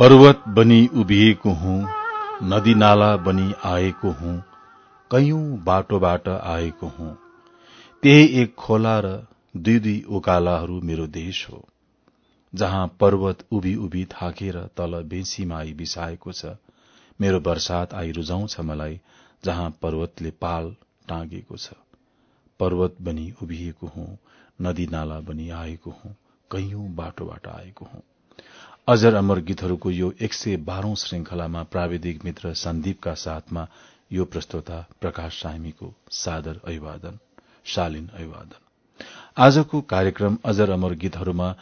पर्वत बनी उभिएको हुँ नदी नाला बनी आएको हुँ कैयौं बाटोबाट आएको हुँ। त्यही एक खोला र दुई दुई उकालाहरू मेरो देश हो जहाँ पर्वत उभि उभि थाकेर तल बेसीमा आई बिसाएको छ। मेरो वर्षात आई रुजाउँछ मलाई जहाँ पर्वतले पाल टाँगेको छ। पर्वत बनी उभिएको हुँ नदी नाला बनी आएको हुँ कैयौं बाटोबाट आएको हुँ। अजर अमर गीतहरूको यो एक सय बाह्रौं श्रृंखलामा प्राविधिक मित्र सन्दीपका साथमा यो प्रस्तोता प्रकाश सामीको सादर अभिवादन शालीन अभिवादन। आजको कार्यक्रम अजर अमर गीतहरूमा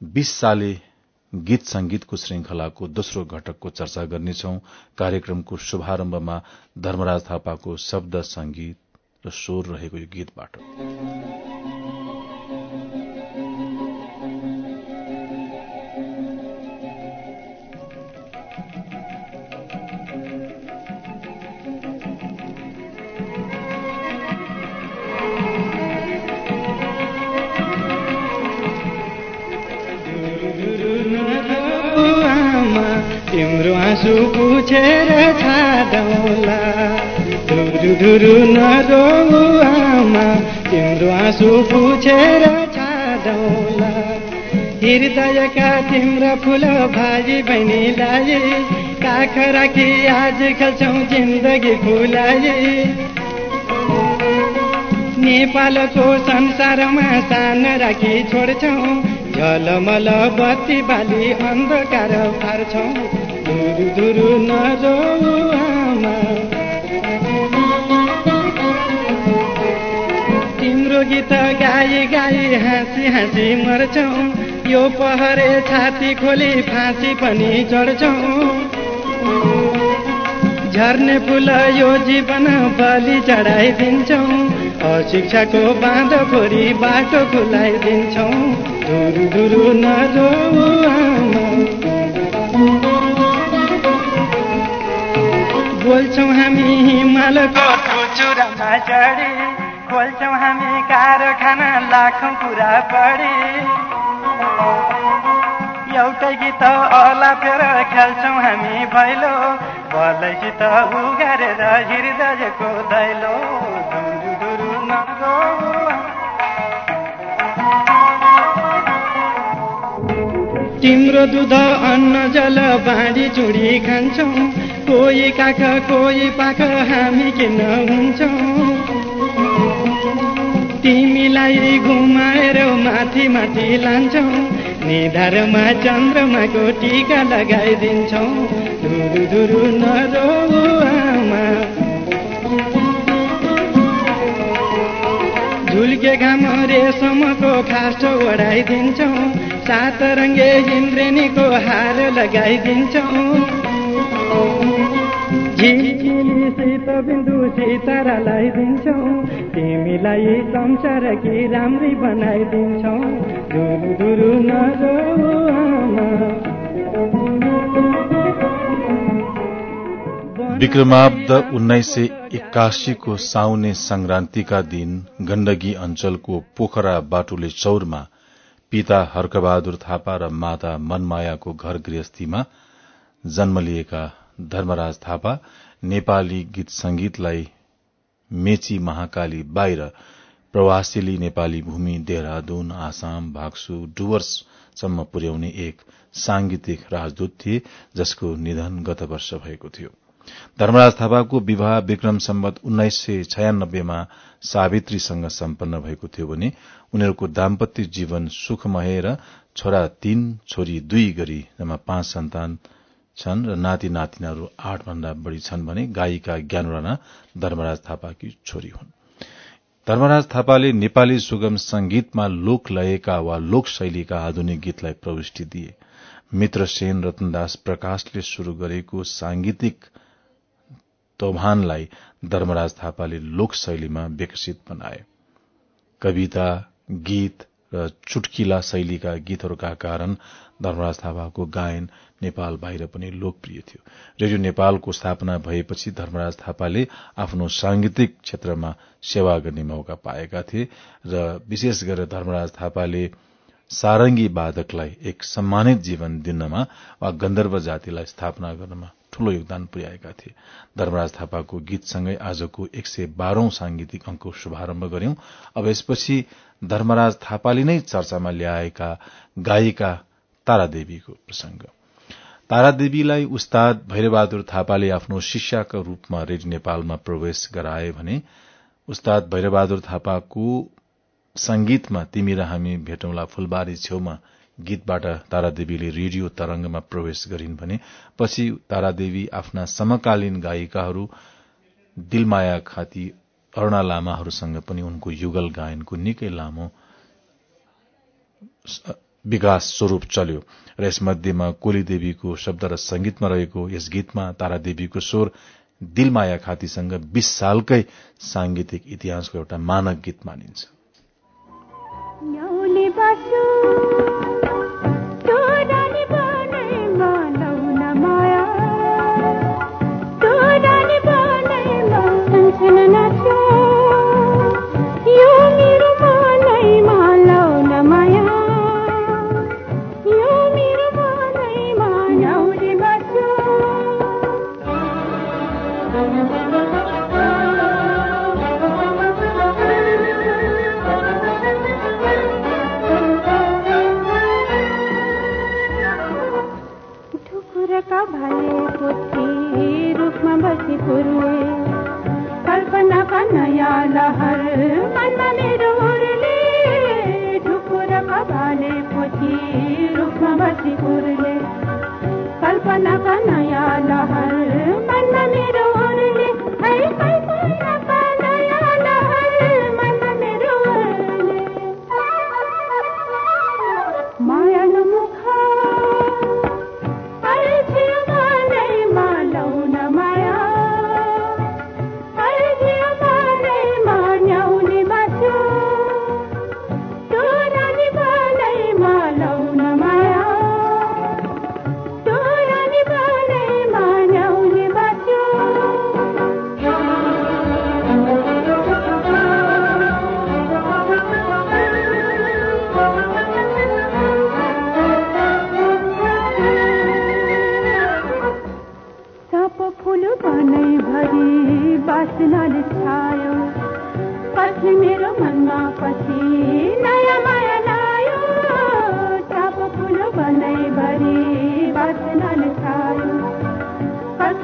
बीस साले गीत संगीतको श्रृंखलाको दोस्रो घटकको चर्चा गर्नेछौ। कार्यक्रमको शुभारम्भमा धर्मराज थापाको शब्द संगीत र स्वर रहेको यो गीतबाट। आँसु पुछेर छाडौला। धुरु धुरु नरो आमा तिम्रो आँसु पुछेर छाडौला। हृदयका तिम्रो फुल भाइ बहिनीलाई काख राखी आज खेल्छौ जिन्दगी फुलाई। नेपालको संसारमा सान राखी छोड्छौ झलमल बत्ती बाली अन्धकार पार्छौ धुरु धुरु नरो आमा। तिम्रो गीत गाई गाई हाँसी हाँसी मर्छौ। यो पहरे छाती खोली फाँसी पनि चढ्छौ झर्ने फुल यो जीवन बलि चढाइदिन्छौ। अशिक्षाको बाँध फोरी बाटो खुलाइदिन्छौ धुरु धुरु नरो बोल्छौ हामी हिमालको चुरामा चढी खोल्छौ हामी कारखाना लाखौँ कुरा पढी। एउटै गीत अलापेर खेल्छौ हामी भैलो। भलैसित उगारेर हृदयको दैलो। तिम्रो दुध अन्न जल बाँडी चुडी खान्छौ। कोही काख कोही पाख हामी किन हुन्छौँ तिमीलाई घुमाएर माथि माथि लान्छौ। निधारमा चन्द्रमाको टिका लगाइदिन्छौ। धुरु धुरु नरो आमा। झुल्के घाम रेशमको खास्टो ओढाइदिन्छौ। सात रङ्गे इन्द्रेणीको हार लगाइदिन्छौ। झिलिली शीत बिन्दु सितारालाई दिन्छौ। तिमीलाई संसार कि राम्री बनाइदिन्छौ। धुरु धुरु नरो विक्रमाब्द उन्नाइस सय एक्कासीको साउने संक्रान्तिका दिन गण्डकी अञ्चलको पोखरा बाटुले चौरमा पिता हर्कबहादुर थापा र माता मनमायाको घर गृहस्थीमा जन्म लिएका धर्मराज थापा नेपाली गीत संगीतलाई मेची महाकाली बाहिर प्रवासीली नेपाली भूमि देहरादून आसाम भाग्सु डुवर्ससम्म पुर्याउने एक सांगीतिक राजदूत थिए जसको निधन गत वर्ष भएको थियो। धर्मराज थापाको विवाह विक्रम सम्बत उन्नाइस सय छयानब्बेमा सावित्रीसँग सम्पन्न भएको थियो भने उनीहरूको दाम्पत्य जीवन सुखमय र छोरा तीन छोरी दुई गरी जम्मा पाँच सन्तान छन् र नाति नातिनाहरू आठ भन्दा बढ़ी छन् भने गायिका ज्ञान राणा धर्मराज थापाकी छोरी हुन्। धर्मराज थापाले नेपाली सुगम संगीतमा लोक लयका वा लोक शैलीका आधुनिक गीतलाई प्रविष्टि दिए। मित्र सेन रतनदास प्रकाशले शुरू गरेको सांगीतिक तोभानलाई धर्मराज थापाले लोक शैलीमा विकसित बनाए। कविता गीत र चुटकिला शैलीका गीतहरूका कारण धर्मराज थापाको गायन नेपाल बाहिर पनि लोकप्रिय थियो। रेडियो नेपालको स्थापना भएपछि धर्मराज थापाले आफ्नो सांगीतिक क्षेत्रमा सेवा गर्ने मौका पाएका थिए र विशेष गरेर धर्मराज थापाले सारंगी वादकलाई एक सम्मानित जीवन दिनमा वा गन्धर्व जातिलाई स्थापना गर्नमा ठूलो योगदान पुर्याएका थिए। धर्मराज थापाको गीतसँगै आजको एक सय बाह्रौं सांगीतिक अंकको शुभारम्भ गर्यौं अब यसपछि धर्मराज थापाले नै चर्चामा ल्याएका गायिका तारादेवीको प्रसंग तारादेवीलाई उस्ताद भैरबहादुर थापाले आफ्नो शिष्याका रूपमा रेडियो नेपालमा प्रवेश गराए भने उस्ताद भैरबहादुर थापाको संगीतमा तिमी र हामी भेटौंला फुलबारी छेउमा गीतबाट तारादेवीले रेडियो तरंगमा प्रवेश गरिन् भने पछि तारादेवी आफ्ना समकालीन गायिकाहरू दिलमाया खाती अरूणा लामाहरूसँग पनि उनको युगल गायनको निकै लामो विकास स्वरूप चल्यो। र यसमध्येमा कोलीदेवीको शब्द र संगीतमा रहेको यस गीतमा तारादेवीको स्वर दिलमाया खातीसँग बीस सालकै सांगीतिक इतिहासको एउटा मानक गीत मानिन्छ।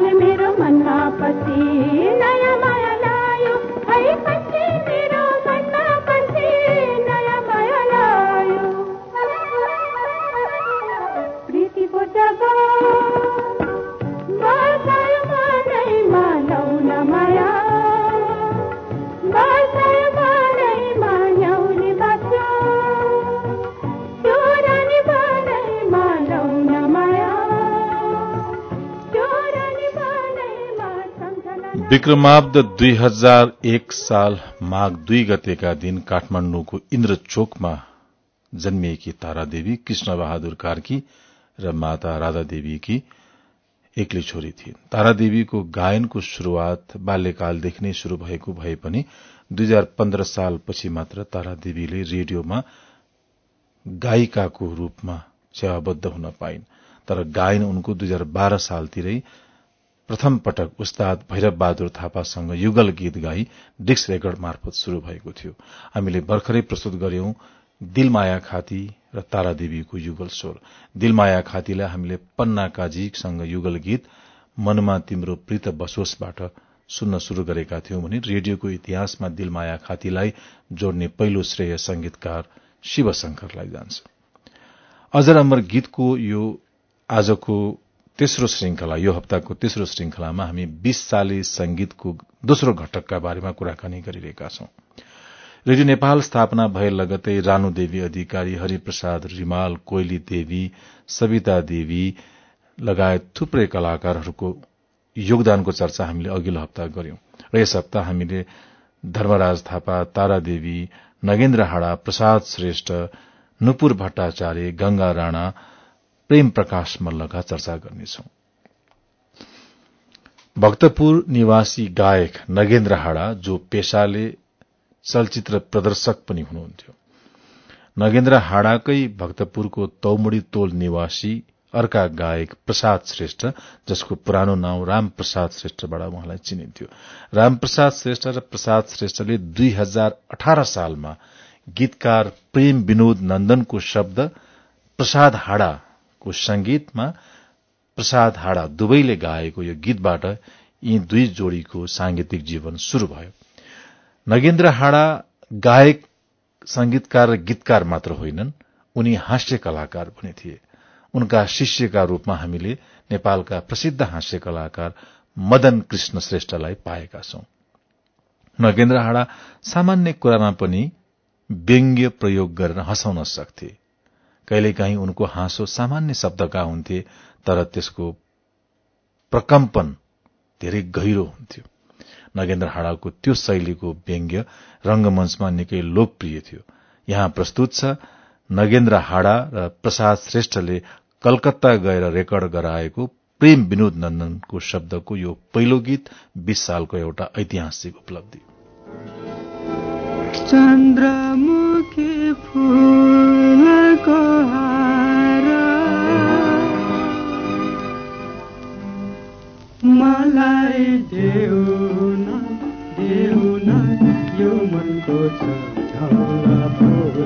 मेरो मनमा पति नयाँ विक्रमाब्द दुई हजार एक साल माघ दुई गतेका दिन काठमाण्डुको इन्द्रचोकमा जन्मिएकी तारादेवी कृष्ण बहादुर कार्की र माता राधादेवीकी एक्लै छोरी थिइन्। तारादेवीको गायनको शुरूआत बाल्यकालदेखि नै शुरू भएको भए पनि दुई हजार पन्ध्र सालपछि मात्र तारादेवीले रेडियोमा गायिकाको रूपमा सेवाबद्ध हुन पाइन्। तर गायन उनको दुई हजार बाह्र सालतिरै प्रथम पटक उस्ताद भैरव बहादुर थापासँग युगल गीत गाई डिक्स रेकर्ड मार्फत शुरू भएको थियो। हामीले भर्खरै प्रस्तुत गर्यौं दिलमाया खाती र तारादेवीको युगल स्वर। दिलमाया खातीलाई हामीले पन्ना काजीसँग युगल गीत मनमा तिम्रो प्रीत बसोसबाट सुन्न शुरू गरेका थियौं भने रेडियोको इतिहासमा दिलमाया खातीलाई जोड्ने पहिलो श्रेय संगीतकार शिवशंकरलाई जान्छ। अजर अमर गीतको यो आजको तेस्रो श्रृंखला यो हप्ताको तेस्रो श्रृंखलामा हामी बीस साले संगीतको दोस्रो घटकका बारेमा कुराकानी गरिरहेका छौं। रेडियो नेपाल स्थापना भए लगतै रानु देवी अधिकारी हरिप्रसाद रिमाल कोइली देवी सविता देवी लगायत थुप्रै कलाकारहरूको योगदानको चर्चा हामीले अघिल्लो हप्ता गर्यौं र यस हप्ता हामीले धर्मराज थापा तारा देवी नगेन्द्र हाडा प्रसाद श्रेष्ठ नुपुर भट्टाचार्य गंगा राणा प्रेम प्रकाश मल्लका चर्चा गर्नेछौ। भक्तपुर निवासी गायक नगेन्द्र हाडा जो पेशाले चलचित्र प्रदर्शक पनि हुनुहुन्थ्यो। नगेन्द्र हाडाकै भक्तपुरको तौमुडी तोल निवासी अर्का गायक प्रसाद श्रेष्ठ जसको पुरानो नाउँ रामप्रसाद श्रेष्ठबाट उहाँलाई चिनिन्थ्यो। रामप्रसाद श्रेष्ठ र प्रसाद श्रेष्ठले दुई हजार अठार सालमा गीतकार प्रेम विनोद नन्दनको शब्द प्रसाद हाडाको संगीतमा प्रसाद हाडा दुवैले गाएको यो गीतबाट यी दुई जोड़ीको सांगीतिक जीवन शुरू भयो। नगेन्द्र हाडा गायक संगीतकार गीतकार मात्र होइनन् उनी हास्य कलाकार पनि थिए। उनका शिष्यका रूपमा हामीले नेपालका प्रसिद्ध हास्य कलाकार मदन कृष्ण श्रेष्ठलाई पाएका छौं। नगेन्द्र हाडा सामान्य कुरामा पनि व्यङ्ग्य प्रयोग गरेर हँसाउन सक्थे। कहिलेकाहीँ उनको हाँसो सामान्य शब्दका हुन्थे तर त्यसको प्रकम्पन धेरै गहिरो हुन्थ्यो। नगेन्द्र हाडाको त्यो शैलीको व्यङ्ग्य रंगमंचमा निकै लोकप्रिय थियो। यहाँ प्रस्तुत छ नगेन्द्र हाडा र प्रसाद श्रेष्ठले कलकत्ता गएर रेकर्ड गराएको प्रेम विनोद नन्दनको शब्दको यो पहिलो गीत बीस सालको एउटा ऐतिहासिक उपलब्धि। मलाई देउन देउन यो मनको छ झौला फुल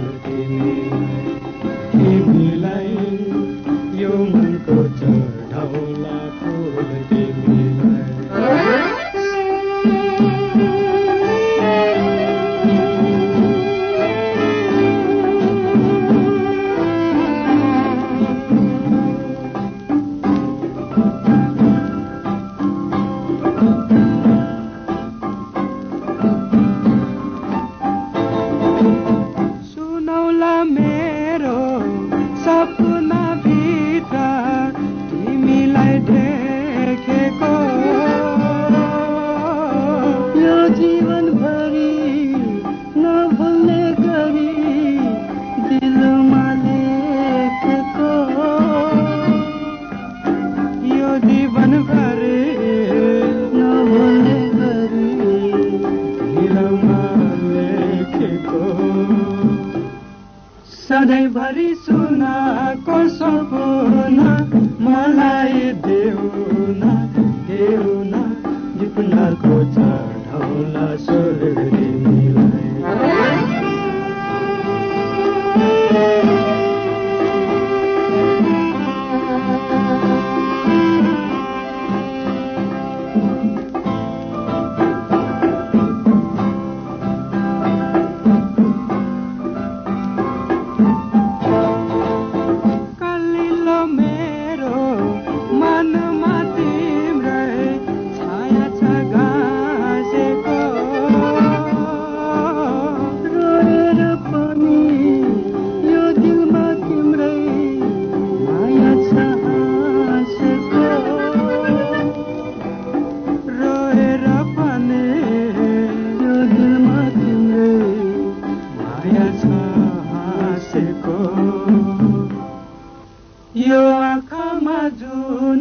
चन्द्रमुखी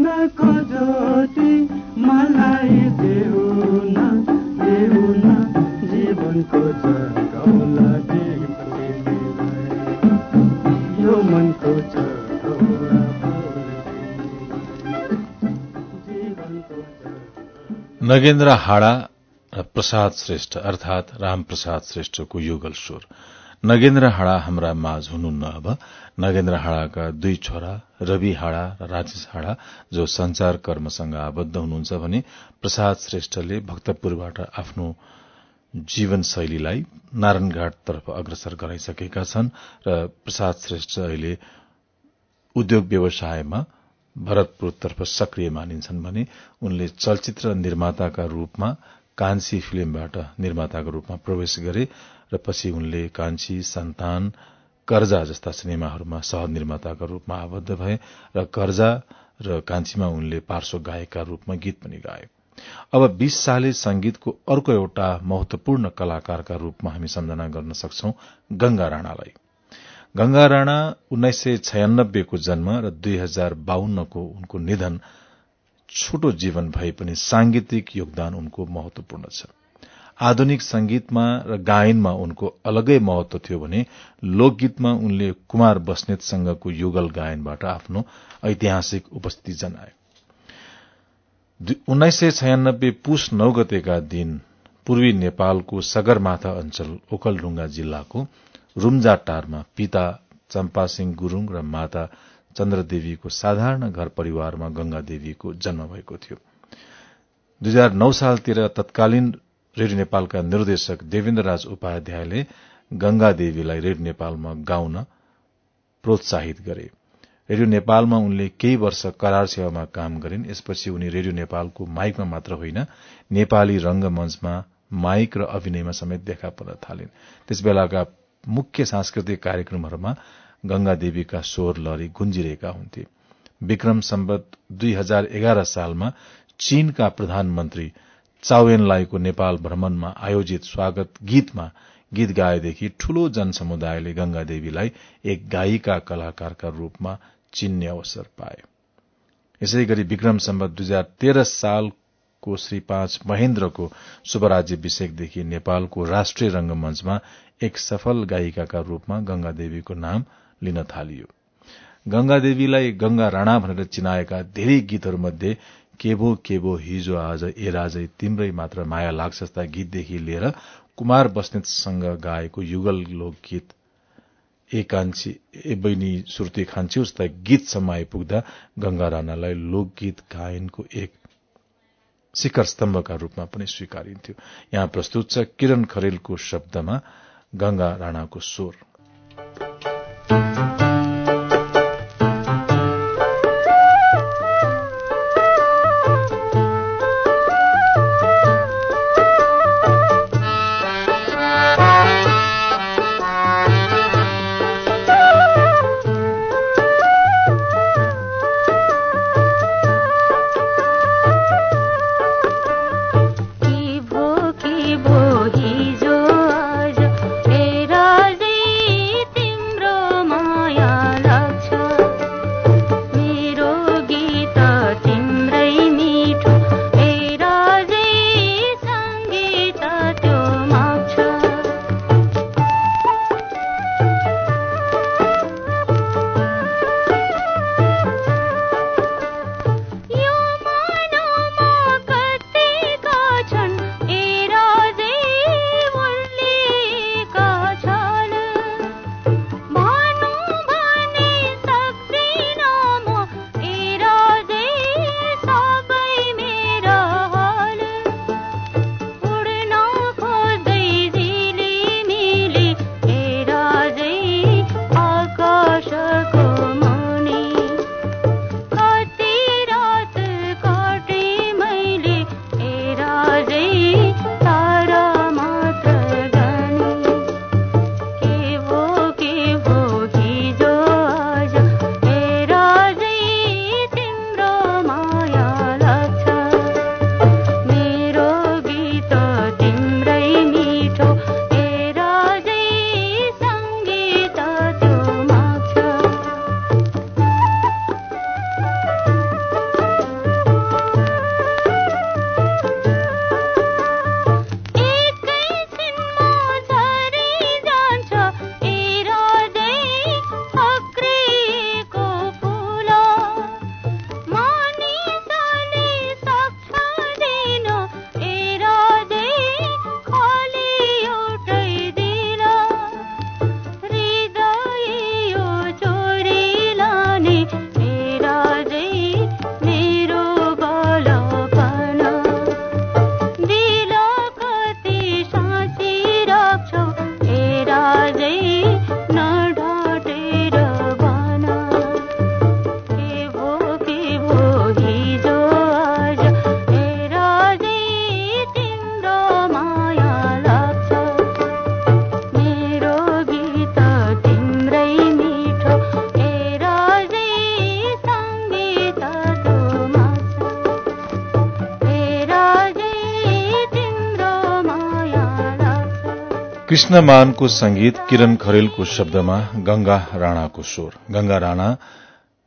फुलको हार मलाई देउन देउन यो मनको छ नगेन्द्र हाडा प्रसाद श्रेष्ठ अर्थात रामप्रसाद श्रेष्ठको युगल स्वर। नगेन्द्र हाडा हाम्रा माझ हुनुहुन्न अब। नगेन्द्र हाडाका दुई छोरा रवि हाडा र राजेश हाडा जो संचार कर्मसँग आबद्ध हुनुहुन्छ भने प्रसाद श्रेष्ठले भक्तपुरबाट आफ्नो जीवन शैलीलाई नारायणघाटतर्फ अग्रसर गराइसकेका छन् र प्रसाद श्रेष्ठ अहिले उद्योग व्यवसायमा भरतपुरतर्फ सक्रिय मानिन्छन् भने उनले चलचित्र निर्माताका रूपमा कान्छी फिल्मबाट निर्माताको रूपमा प्रवेश गरे र पछि उनले कान्छी सन्तान कर्जा जस्ता सिनेमाहरूमा सहनिर्माताका रूपमा आबद्ध भए र कर्जा र कान्छीमा उनले पार्श्व गायकका रूपमा गीत पनि गाए अब बीस साले संगीतको अर्को एउटा महत्वपूर्ण कलाकारका रूपमा हामी सम्झना गर्न सक्छौ गंगा राणालाई। गंगा राणा उन्नाइस सय छयानब्बेको जन्म र दुई हजार बाहन्नको उनको निधन छोटो जीवन भए पनि सांगीतिक योगदान उनको महत्वपूर्ण छ। आधुनिक संगीतमा र गायनमा उनको अलगै महत्व थियो भने लोकगीतमा उनले कुमार बस्नेतसँगको युगल गायनबाट आफ्नो ऐतिहासिक उपस्थिति जनाए। उन्नाइस सय छयानब्बे पुष नौ गतेका दिन पूर्वी नेपालको सगरमाथा अञ्चल ओखलढुङ्गा जिल्लाको रूम्जाटारमा पिता चम्पासिंह गुरूङ र माता चन्द्रदेवीको साधारण घर परिवारमा गंगा देवीको जन्म भएको थियो। दुई हजार नौ सालतिर तत्कालीन रेडियो नेपालका निर्देशक देवेन्द्र राज उपाध्यायले गंगा देवीलाई रेडियो नेपालमा गाउन प्रोत्साहित गरे। रेडियो नेपालमा उनले केही वर्ष करार सेवामा काम गरिन् यसपछि उनी रेडियो नेपालको माइकमा मात्र होइन नेपाली रंगमंचमा माइक र अभिनयमा समेत देखा पर्न थालिन्। त्यसबेलाका मुख्य सांस्कृतिक कार्यक्रमहरूमा गंगा देवीका स्वर लहरी गुन्जिरहेका हुन्थे। विक्रम सम्बत दुई हजार एघार सालमा चीनका प्रधानमन्त्री चाउएनलाईको नेपाल भ्रमणमा आयोजित स्वागत गीतमा गीत गाएदेखि ठूलो जनसमुदायले गंगा देवीलाई एक गायिका कलाकारका रूपमा चिन्ने अवसर पाए। यसै गरी विक्रम सम्बत दुई हजार तेह्र सालको श्री पाँच महेन्द्रको शुभराज्यभिषेकदेखि नेपालको राष्ट्रिय रंगमंचमा एक सफल गायिकाका रूपमा गंगा देवीको नाम लिन थालियो। गंगा देवीलाई गंगा राणा भनेर चिनाएका धेरै गीतहरूमध्ये केभो केभो हिजो आज ए राजै तिम्रै मात्र माया लाग्छ जस्ता गीतदेखि लिएर कुमार बस्नेतसँग गाएको युगल लोकगीत ए कान्छी ए बहिनी सुर्ती खान्छी उस्ता गीतसम्म आइपुग्दा गंगा राणालाई लोकगीत गायनको एक शिखर स्तम्भका रूपमा पनि स्वीकारिन्थ्यो। यहाँ प्रस्तुत छ किरण खरेलको शब्दमा गंगा राणाको स्वर। कृष्णमानको संगीत किरण खरेलको शब्दमा गंगा राणाको स्वर। गंगा राणा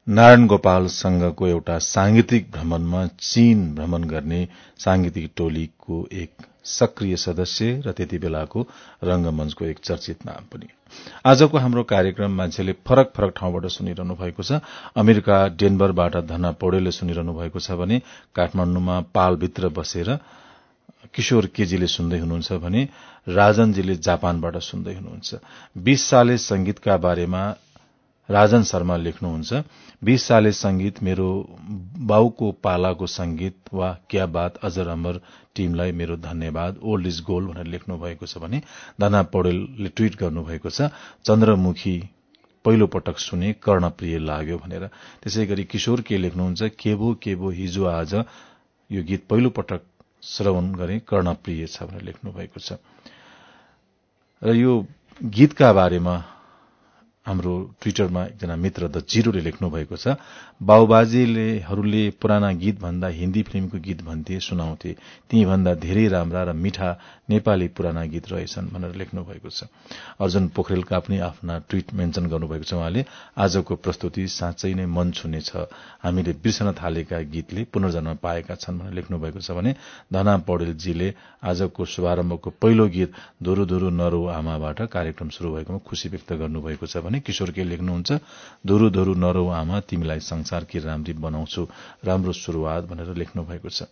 नारायण गोपालसँगको एउटा सांगीतिक भ्रमणमा चीन भ्रमण गर्ने सांगीतिक टोलीको एक सक्रिय सदस्य र त्यति बेलाको रंगमंचको एक चर्चित नाम पनि। आजको हाम्रो कार्यक्रम मान्छेले फरक फरक ठाउँबाट सुनिरहनु भएको छ। अमेरिका डेनबरबाट धना पौडेलले सुनिरहनु भएको छ भने काठमाण्डुमा पालभित्र बसेर किशोर केजीले सुन्दै हुनुहुन्छ भने राजनजीले जापानबाट सुन्दै हुनुहुन्छ। बीस साले संगीतका बारेमा राजन शर्मा लेख्नुहुन्छ बीस साले संगीत मेरो बाउको पालाको संगीत वा क्या बात अजर अमर टीमलाई मेरो धन्यवाद ओल्ड इज गोल्ड भनेर लेख्नु भएको छ भने धना पौडेलले ट्वीट गर्नुभएको छ चन्द्रमुखी पहिलो पटक सुने कर्णप्रिय लाग्यो भनेर। त्यसै गरी किशोर के लेख्नुहुन्छ केबो केबो हिजो आज यो गीत पहिलो पटक श्रवण गरे कर्णप्रिय छ भनेर लेख्नु भएको छ। र यो गीतका बारेमा हाम्रो ट्विटरमा एकजना मित्र द जिरोले लेख्नु भएको छ बाबुबाजेलेहरूले पुराना गीत भन्दा हिन्दी फिल्मको गीत भन्थे सुनाउँथे। ती भन्दा धेरै राम्रा र मिठा नेपाली पुराना गीत रहेछन् भनेर लेख्नु भएको छ। अर्जुन पोखरेलका पनि आफ्ना ट्वीट मेन्सन गर्नुभएको छ उहाँले आजको प्रस्तुति साँच्चै नै मन छुने छ। हामीले बिर्सन थालेका गीतले पुनर्जन्म पाएका छन् भनेर लेख्नु भएको छ भने धना पौडेलजीले आजको शुभारम्भको पहिलो गीत धुरु धुरु नरो आमाबाट कार्यक्रम शुरू भएकोमा खुशी व्यक्त गर्नुभएको छ भने किशोर के लेख्नुहुन्छ धुरु धुरु नरौ आमा तिमीलाई संसारकी राम्री बनाउँछु। राम्रो शुरूआत भनेर लेख्नु भएको छ।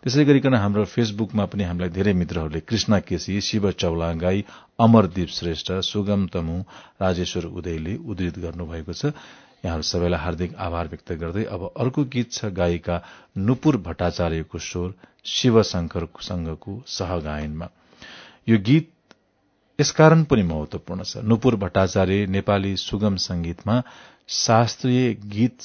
त्यसै गरिकन हाम्रो फेसबुकमा पनि हामीलाई धेरै मित्रहरूले कृष्ण केसी शिव चौलागाई अमरदीप श्रेष्ठ सुगम तमु राजेश्वर उदयले उद्धित गर्नुभएको छ। यहाँहरू सबैलाई हार्दिक आभार व्यक्त गर्दै अब अर्को गीत छ गायिका नुपुर भट्टाचार्यको स्वर शिवशंकरसँगको सहगायनमा। यो गीत यसकारण पनि महत्वपूर्ण छ। नुपुर भट्टाचार्य नेपाली सुगम संगीतमा शास्त्रीय गीत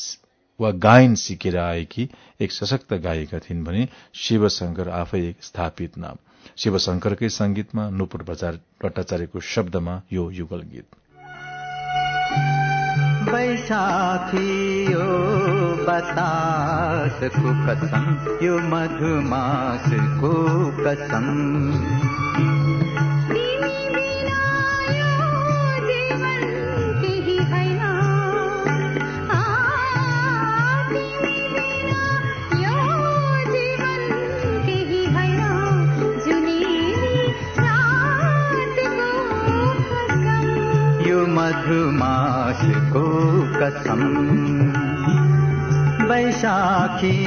वा गायन सिकेर आएकी एक सशक्त गायिका थिइन् भने शिवशंकर आफै एक स्थापित नाम। शिवशंकरकै संगीतमा नुपुर भट्टाचार्यको शब्दमा यो युगल गीत। बैसाखी बतासको कसम यो मधुमासको कसम। कथम्। वैशाखी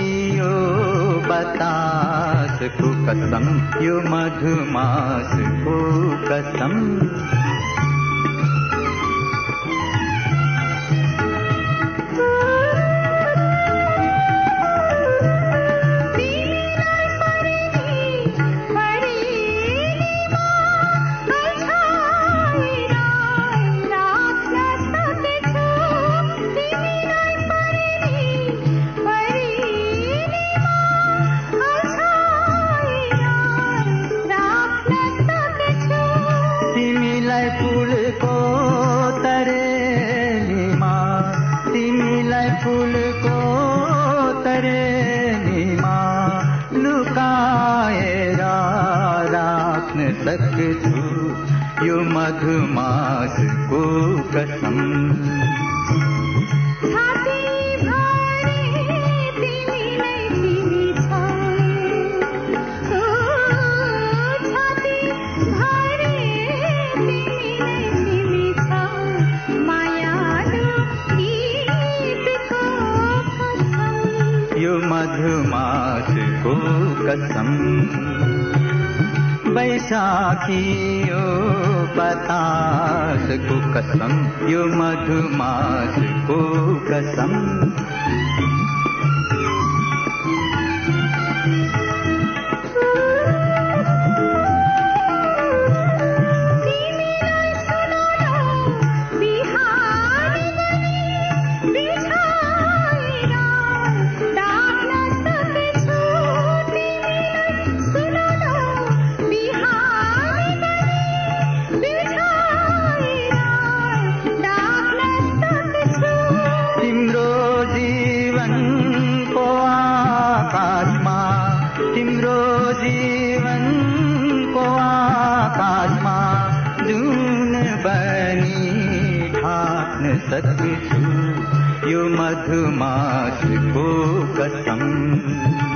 बतासम् मधुमासकथम् कसम यो मधुमासको कसम। मधुमासको कसम। यो मधुमासको कसम। बैसाखी यो बतासको कसम यो मधुमासको कसम। मधुमासको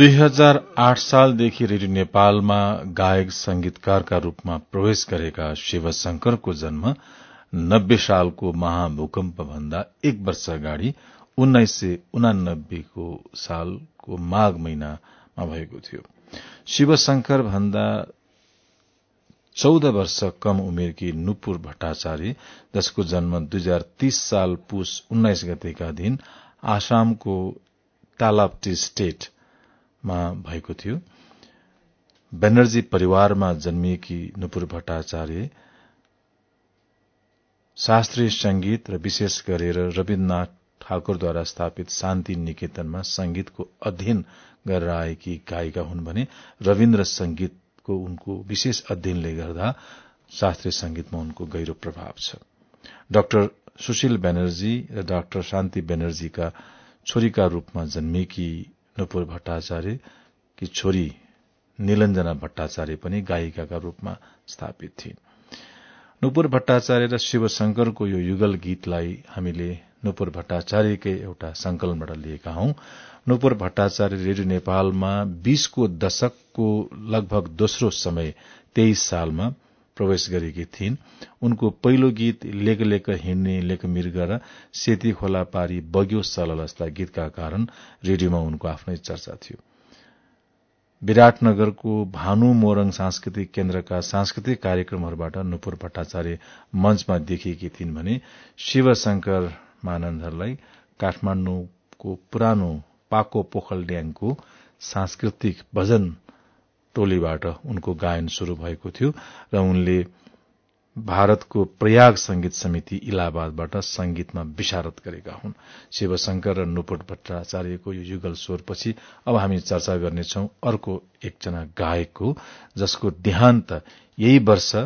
दुई हजार आठ सालदेखि रेडियो नेपालमा गायक संगीतकारका रूपमा प्रवेश गरेका शिवशंकरको जन्म नब्बे सालको महाभूकम्प भन्दा एक वर्ष अगाडि उन्नाइस सय उनानब्बेको सालको माघ महिनामा भएको थियो। शिवशंकर भन्दा चौध वर्ष कम उमेरकी नुपुर भट्टाचार्य जसको जन्म दुई हजार तीस साल पुष उन्नाइस गतेका दिन आसामको तालाप्टी स्टेटमा भएको थियो। ब्यानर्जी परिवारमा जन्मिएकी नुपुर भट्टाचार्य शास्त्रीय संगीत र विशेष गरेर रविन्द्रनाथ ठाकुरद्वारा स्थापित शान्ति निकेतनमा संगीतको अध्ययन गरेर आएकी गायिका हुन् भने रविन्द्र संगीतको उनको विशेष अध्ययनले गर्दा शास्त्रीय संगीतमा उनको गहिरो प्रभाव छ। डाक्टर सुशील ब्यानर्जी र डाक्टर शान्ति ब्यानर्जीका छोरीका रूपमा जन्मिएकी नुपुर भट्टाचार्य छोरी निलञ्जना भट्टाचार्य पनि गायिकाका रूपमा स्थापित थिइन्। नुपुर भट्टाचार्य र शिवशंकरको यो युगल गीतलाई हामीले नुपुर भट्टाचार्यकै एउटा संकलनबाट लिएका हौं। नुपुर भट्टाचार्य रेडियो नेपालमा बीसको दशकको लगभग दोस्रो समय तेइस सालमा प्रवेश गरेकी थिइन्। उनको पहिलो गीत लेक लेक हिँड्ने लेक मृग र सेती खोला पारी बग्यो सलल जस्ता गीतका कारण रेडियोमा उनको आफ्नै चर्चा थियो। विराटनगरको भानु मोरङ सांस्कृतिक केन्द्रका सांस्कृतिक कार्यक्रमहरूबाट नुपुर भट्टाचार्य मञ्चमा देखिएकी थिइन् भने शिवशंकर मानन्दहरूलाई काठमाण्डुको पुरानो पाको पोखल ड्याङको सांस्कृतिक भजन टोलीबाट उनको गायन शुरू भएको थियो र उनले भारतको प्रयाग संगीत समिति इलाहाबादबाट संगीतमा विशारद गरेका हुन्। शिवशंकर र नुपुट भट्टाचार्यको यो युगल स्वरपछि अब हामी चर्चा गर्नेछौ अर्को एकजना गायकको जसको देहान्त यही वर्ष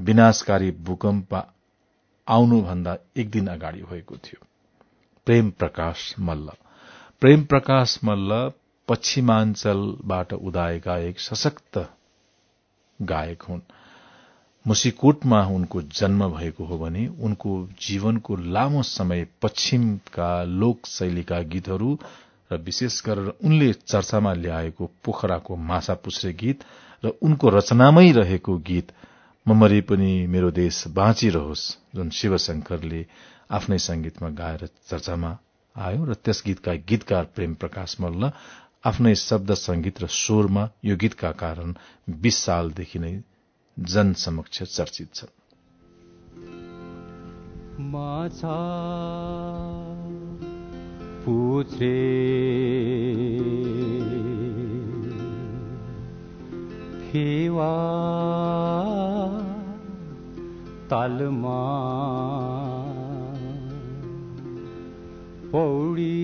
विनाशकारी भूकम्प आउनुभन्दा एक दिन अगाडि भएको थियो। प्रेम प्रकाश मल्ल। प्रेम प्रकाश मल्ल पश्चिमाञ्चलबाट उदाएका एक सशक्त गायक हुन्। मुसिकोटमा उनको जन्म भएको हो भने उनको जीवनको लामो समय पश्चिमका लोक शैलीका गीतहरू र विशेष गरेर उनले चर्चामा ल्याएको पोखराको माछा पुछ्रे गीत र उनको रचनामै रहेको गीत ममरी पनि मेरो देश बाँचिरहोस् जुन शिवशंकरले आफ्नै संगीतमा गाएर चर्चामा आयो र त्यस गीतका गीतकार प्रेम प्रकाश मल्ल आफ्नै शब्द संगीत र स्वरमा यो गीतका कारण बीस सालदेखि नै जन समक्ष चर्चित छ। फेवा तालमा पौडी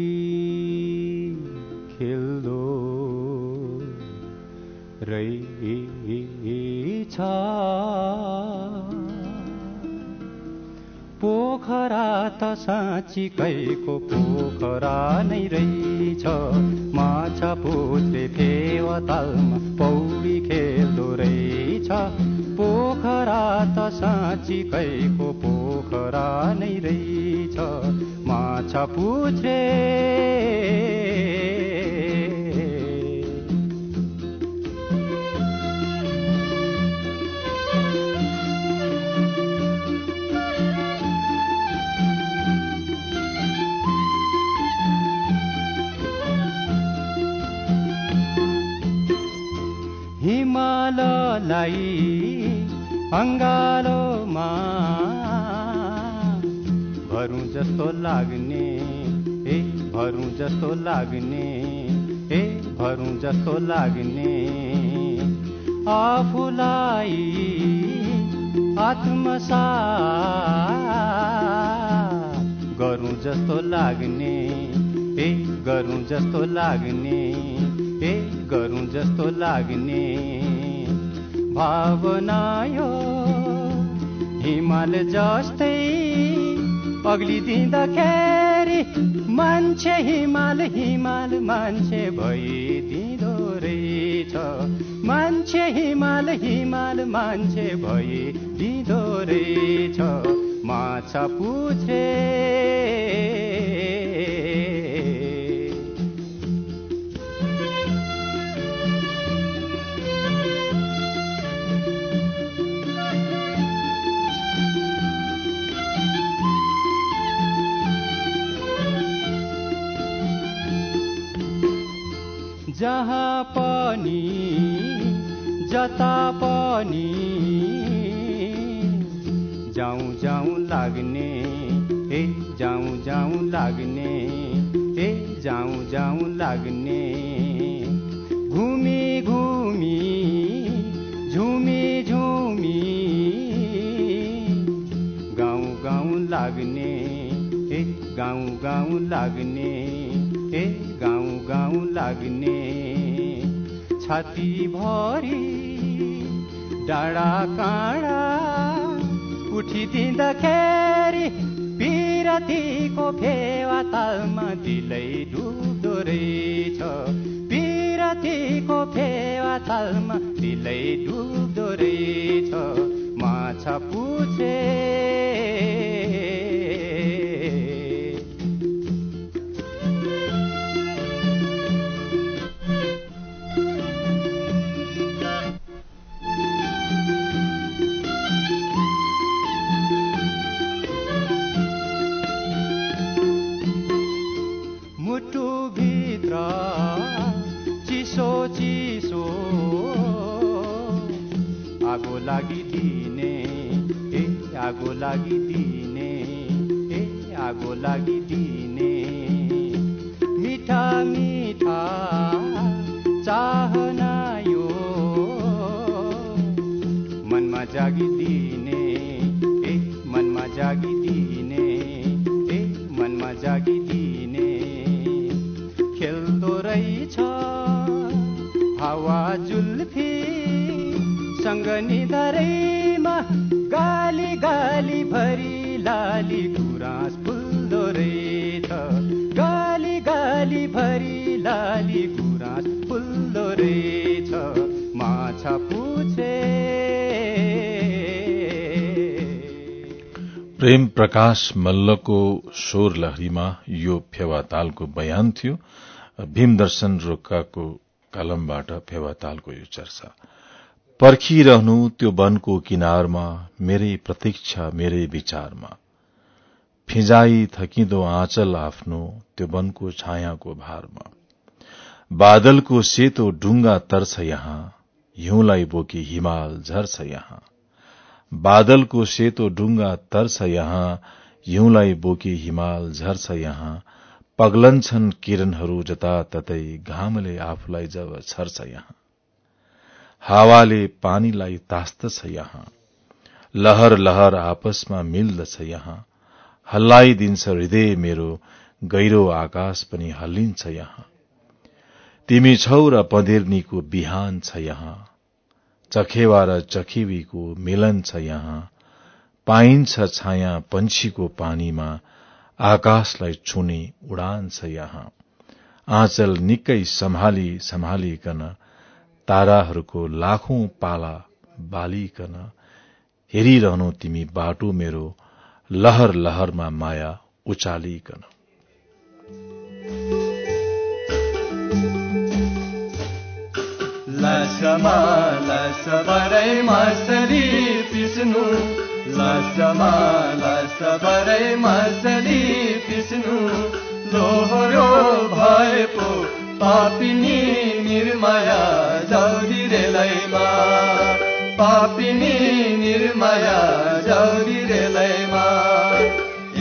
रहेछ पोखरा त साँच्चीकैको पोखरा नै रहेछ। माछा पुत्रे फेवतालमा पौडी खेल्दो रहेछ। पोखरा त साँच्चीकैको पोखरा नै रहेछ। माछा पुत्रे अङ्गालोमा भरौँ जस्तो लाग्ने ए भरौँ जस्तो लाग्ने ए भरौँ जस्तो लाग्ने। आफूलाई आत्मसा गरौँ जस्तो लाग्ने ए गरौँ जस्तो लाग्ने ए गरौँ जस्तो लाग्ने। भावना यो हिमाल जस्तै अग्लिदिँदाखेरि मान्छे हिमाल हिमाल मान्छे भइदिँदो रहेछ। मान्छे हिमाल हिमाल मान्छे भइदिँदो रहेछ। माछा पुछे जहाँ पनि जता पनि जाउँ जाउँ लाग्ने ए जाउँ जाउँ लाग्ने ए जाउँ जाउँ लाग्ने। घुमी घुमी झुमी झुमी गाउँ गाउँ लाग्ने ए गाउँ गाउँ लाग्ने ए गाउँ लाग्ने। छाती भरि डाँडा काँडा उठिदिँदाखेरि पिरतीको फेवा तालमा दिलै डुब्दो रहेछ। पिरतीको फेवा तालमा दिलै डुब्दो रहेछ। माछा पुछे। आगो लागिदिने ए आगो लागिदिने मिठा मिठा चाहना यो। मनमा जागिदिने ए मनमा जागिदिने ए मनमा जागिदिने खेल्दो रहेछ हावा जुल्फी सँग निधरैमा गाली भरी लाली गुराँस फुल्दो रहेछ गाली गाली भरी लाली गुराँस फुल्दो रहेछ माछा पुछे। प्रेम प्रकाश मल्लको स्वर लहरीमा यो फेवा तालको बयान थियो। भीमदर्शन रोक्काको कलमबाट फेवा तालको यो चर्चा। पर्खिरहनु त्यो वनको किनारमा मेरै प्रतीक्षा मेरै विचारमा। फिजाई थकिँदो आँचल आफ्नो त्यो वनको छायाको भारमा। बादलको सेतो ढुङ्गा तर्छ यहाँ हिउँलाई बोकी हिमाल झर्छ यहाँ। बादलको सेतो ढुङ्गा तर्छ यहाँ हिउँलाई बोकी हिमाल झर्छ यहाँ। पग्लन्छन् किरणहरू जताततै घामले आफूलाई जब छर्छ यहाँ। हावाले पानीलाई तास्तछ यहाँ। लहर लहर आपसमा मिल्दछ यहाँ। हल्लाइदिन्छ हृदय मेरो गहिरो आकाश पनि हल्लिन्छ यहाँ। तिमी छौ र पँधेर्नीको बिहान छ यहाँ। चखेवा र चखेवीको मिलन छ यहाँ। पाइन्छ छाया पंक्षीको पानीमा आकाशलाई छुने उडान छ यहाँ। आँचल निकै सम्हाली सम्हालिकन ताराहरूको लाखौं पाला बालिकन हेरिरहनु तिमी बाटो मेरो लहर लहरमा माया उचालिकन। लसमा पापिनी निर्माया जौरी रेलैमा पापिनी निर्माया जौरी रेलैमा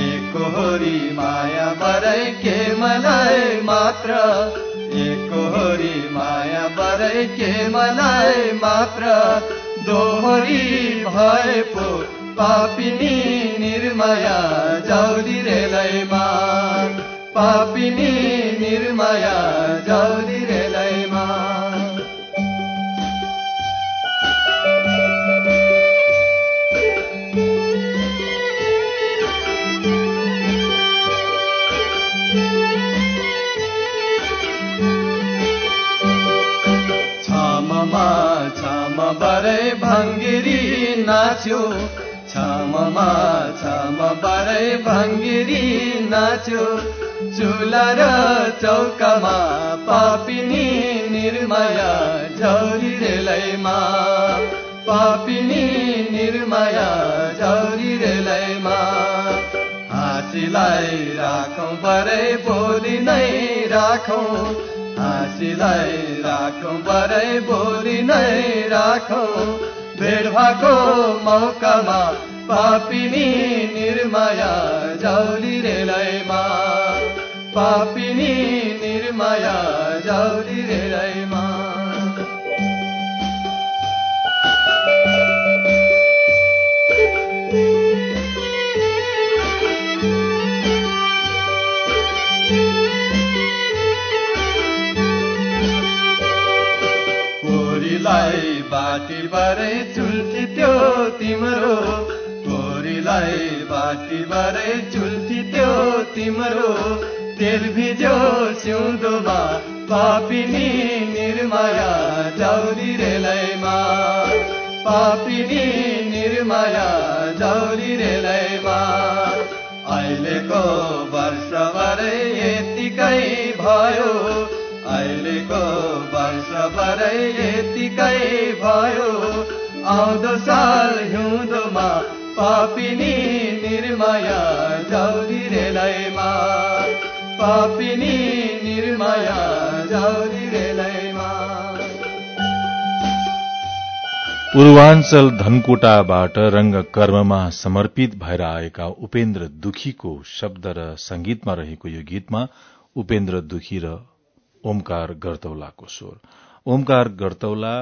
एकोहोरी माया बरै के मलाई मात्र। एकोहोरी माया बरै के मलाई मात्र। दोहोरी भए पो पापिनी निर्माया जौरी रेलैमा पापिनी निर्माया जाउरी रेलैमा छाम बरै भङ्गिरी नाच्यो। छाममा छाम बरै भङ्गिरी नाच्यो। चुला र चौकामा पापिनी निर्माया झौरी रेलैमा पापिनी निर्माया झौरी रेलैमा हाँसीलाई राखौँ बरै भोलि नै राखौँ। हाँसीलाई राखौँ बरै भोलि नै राखौँ। भेट भएको मौकामा पापिनी निर्माया झौली रेलैमा पापिनी निर्माया झौली रेलैमा कोरीलाई बाटी बारे चुल्ठी त्यो तिम्रो। कोरीलाई बाटी बारे चुल्ठी त्यो तिम्रो तेल भिज्यो सिउँदोमा पापिनी निर्माया जाउली रेलैमा पापिनी निर्माया जाउली रेलैमा अहिलेको वर्षभरै यतिकै भयो। अहिलेको वर्षभरै यतिकै भयो। आउँदो साल हिउँदोमा पापिनी निर्माया जाउली रेलैमा पापिनी निर्माया जाउली रेलैमा पूर्वाञ्चल धनकुटाबाट रंग कर्ममा समर्पित भएर आएका उपेन्द्र दुखीको शब्द र संगीतमा रहेको यो गीतमा उपेन्द्र दुखी र ओमकार गर्तौलाको स्वर। ओमकार गर्तौला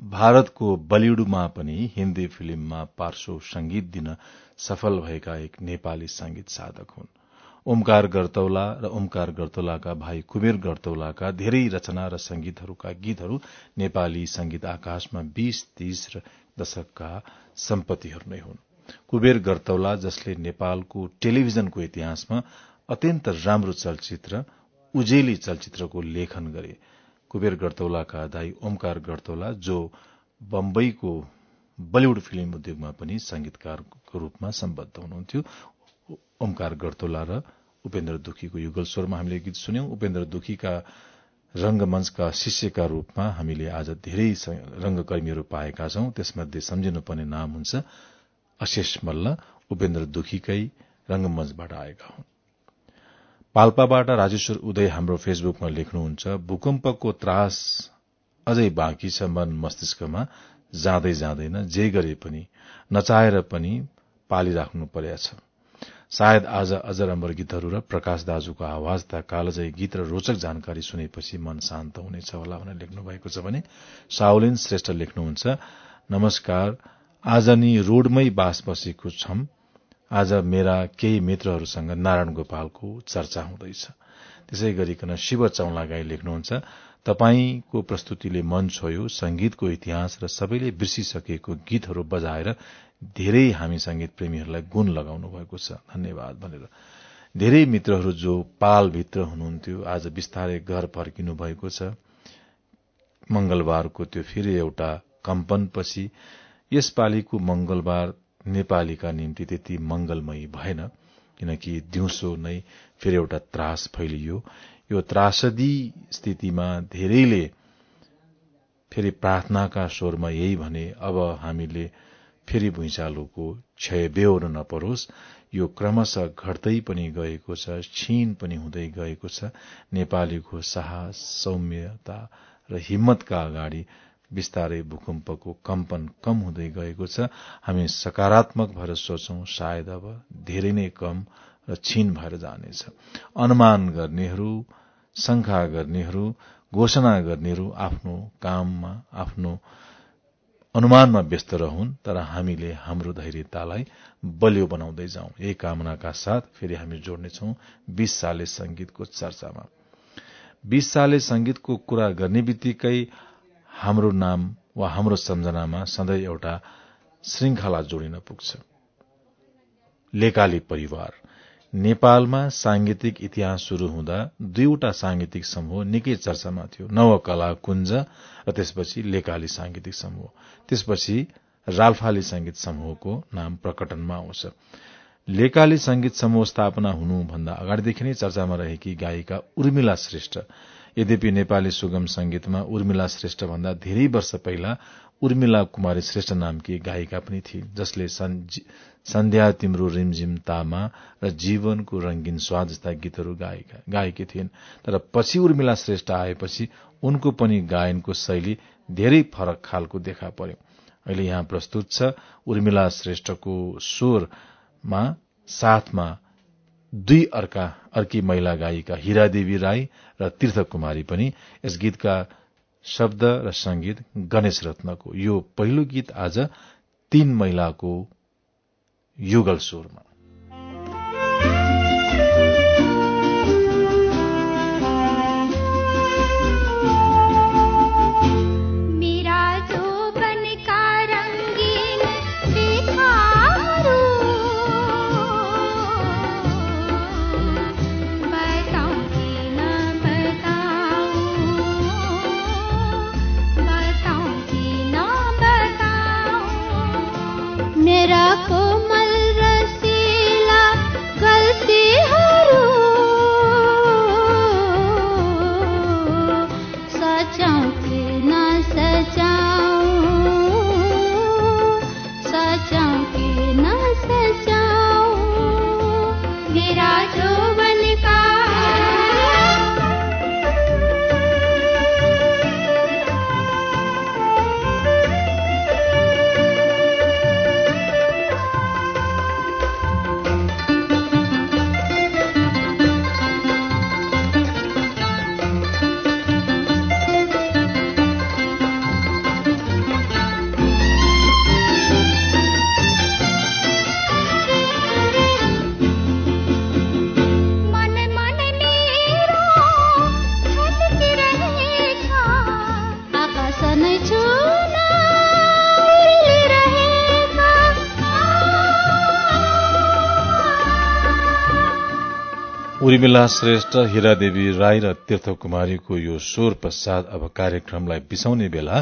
भारतको बलिउडमा पनि हिन्दी फिल्ममा पार्श्व संगीत दिन सफल भएका एक नेपाली संगीत साधक हुन्। ओमकार गर्तौला र ओमकार गर्तौलाका भाइ कुबेर गर्तौलाका धेरै रचना र संगीतहरूका गीतहरू नेपाली संगीत आकाशमा बीस तीस दशकका सम्पत्तिहरू नै हुन्। कुबेर गर्तौला जसले नेपालको टेलिभिजनको इतिहासमा अत्यन्त राम्रो चलचित्र उजेली चलचित्रको लेखन गरे। कुबेर गर्तौलाका दाई ओमकार गर्तौला जो बम्बईको बलिउड फिल्म उद्योगमा पनि संगीतकारको रूपमा सम्बद्ध हुनुहुन्थ्यो। ओमकार गर्तौला र उपेन्द्र दुखीको युगल स्वरमा हामीले गीत सुन्यौं। उपेन्द्र दुखीका रंगमंचका शिष्यका रूपमा हामीले आज धेरै रंगकर्मीहरू पाएका छौं। त्यसमध्ये सम्झिनुपर्ने नाम हुन्छ अशेष मल्ल। उपेन्द्र दुखीकै रंगमंचबाट आएका हुन्। पाल्पाबाट राजेश्वर उदय हाम्रो फेसबुकमा लेख्नुहुन्छ भूकम्पको त्रास अझै बाँकी छ मन मस्तिष्कमा। जाँदै जाँदैन जे गरे पनि नचाहेर पनि पालिराख्नु परेछ। सायद आज अजर अमर गीतहरू र प्रकाश दाजुको आवाज तथा कालजयी गीत र रोचक जानकारी सुनेपछि मन शान्त हुनेछ होला भनेर लेख्नु भएको छ भने साउलिन श्रेष्ठ लेख्नुहुन्छ नमस्कार आज नि रोडमै बास बसेको छम। आज मेरा केही मित्रहरूसँग नारायण गोपालको चर्चा हुँदैछ। त्यसै गरिकन शिव चौलागाई लेख्नुहुन्छ तपाईँको प्रस्तुतिले मन छोयो संगीतको इतिहास र सबैले बिर्सिसकेको गीतहरू बजाएर धेरै हामी संगीत प्रेमीहरूलाई गुण लगाउनु भएको छ। धन्यवाद भनेर। धेरै मित्रहरू जो पालभित्र हुनुहुन्थ्यो आज बिस्तारै घर फर्किनु भएको छ। मंगलबारको त्यो फेरि एउटा कम्पनपछि यसपालिको मंगलबार नेपालीका निम्ति त्यति मंगलमयी भएन किनकि दिउँसो नै फेरि एउटा त्रास फैलियो। यो त्रासदी स्थितिमा धेरैले फेरि प्रार्थनाका स्वरमा यही भने अब हामीले फेरि भुइँचालोको क्षय बेहोर्न नपरोस्। यो क्रमशः घट्दै पनि गएको छ क्षीण पनि हुँदै गएको छ। नेपालीको साहस सौम्यता र हिम्मतका अगाडि बिस्तारै भूकम्पको कम्पन कम हुँदै गएको छ। हामी सकारात्मक भएर सोचौं सायद अब धेरै नै कम र क्षीण भएर जानेछ। अनुमान गर्नेहरू शंका गर्नेहरू घोषणा गर्नेहरू आफ्नो काममा आफ्नो अनुमानमा व्यस्त रहन् तर हामीले हाम्रो धैर्यतालाई बलियो बनाउँदै जाउँ। यही कामनाका साथ फेरि हामी जोड्नेछौ बीस साले संगीतको चर्चामा। बीस साले संगीतको कुरा गर्ने बित्तिकै हाम्रो नाम वा हाम्रो सम्झनामा सधैँ एउटा श्रृंखला जोडिन पुग्छ। लेकाली परिवार। नेपालमा सांगीतिक इतिहास शुरू हुँदा दुईवटा सांगीतिक समूह निकै चर्चामा थियो। नवकला कुञ्ज र त्यसपछि लेकाली सांगीतिक समूह। त्यसपछि राल्फाली संगीत समूहको नाम प्रकटनमा आउँछ। लेकाली संगीत समूह स्थापना हुनुभन्दा अगाडिदेखि नै चर्चामा रहेकी गायिका उर्मिला श्रेष्ठ। यद्यपि नेपाली सुगम संगीतमा उर्मिला श्रेष्ठ भन्दा धेरै वर्ष पहिला उर्मिला कुमारी श्रेष्ठ नामकी गायिका पनि थिए जसले सन्ध्या तिम्रो रिमझिम तामा र जीवनको रंगीन स्वाद जस्ता गीतहरू गाएकी थिइन्। तर पछि उर्मिला श्रेष्ठ आएपछि उनको पनि गायनको शैली धेरै फरक खालको देखा पर्यो। अहिले यहाँ प्रस्तुत छ उर्मिला श्रेष्ठको स्वरमा साथमा दुई अर्का अर्की महिला गायिका हिरादेवी राई र तीर्थ कुमारी पनि। यस गीतका शब्द र संगीत गणेश रत्नको यो पहिलो गीत आज तीन महिलाको युगल स्वरमा। उर्मिला श्रेष्ठ हिरादेवी राई र तीर्थ कुमारीको यो स्वर पश्चात अब कार्यक्रमलाई बिसाउने बेला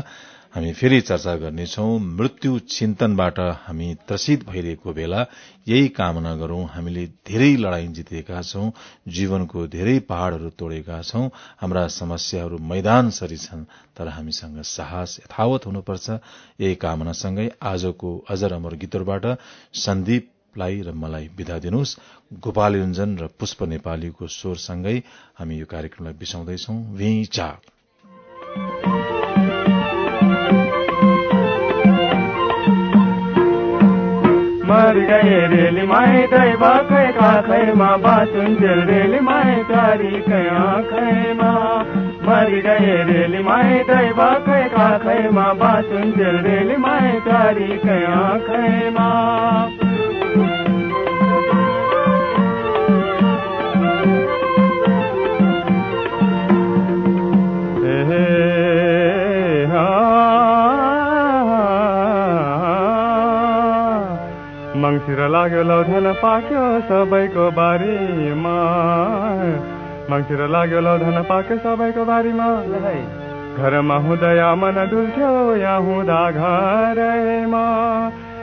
हामी फेरि चर्चा गर्नेछौ। मृत्यु चिन्तनबाट हामी त्रसित भइरहेको बेला यही कामना गरौं। हामीले धेरै लड़ाई जितेका छौं जीवनको धेरै पहाड़हरू तोडेका छौं। हाम्रा समस्याहरू मैदान सरी छन् तर हामीसँग साहस यथावत हुनुपर्छ। यही कामनासँगै आजको अजर अमर गीतहरूबाट सन्दीप लाई र मलाई विदा दिनुहोस्। गोपाल युञ्जन र पुष्प नेपालीको स्वरसँगै हामी यो कार्यक्रमलाई बिसाउँदैछौ। मर गए रेली माए दै बाखै चारी आँखैमा। मर गए रेली माए बाचुन्जेल रेली माए चारी आँखैमा। मङ्सिर लाग्यो लौ धन पाक्यो सबैको बारीमा। मङ्सिर लाग्यो लौ धन पाक्यो सबैको बारीमा। घरमा हुँदा मन डुल्थ्यो यहाँ हुँदा घरैमा।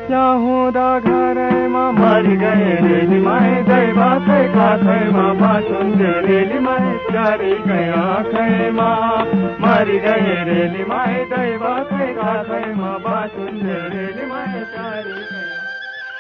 यहाँ हुँदा घरैमा मरि गए रेलीमाई दैवाकै काखैमा। बाँचुन् रेलीमाई चारी गए आँखैमा। मरि गए रेलीमाई दैवाकै काखैमा। रेलीमाई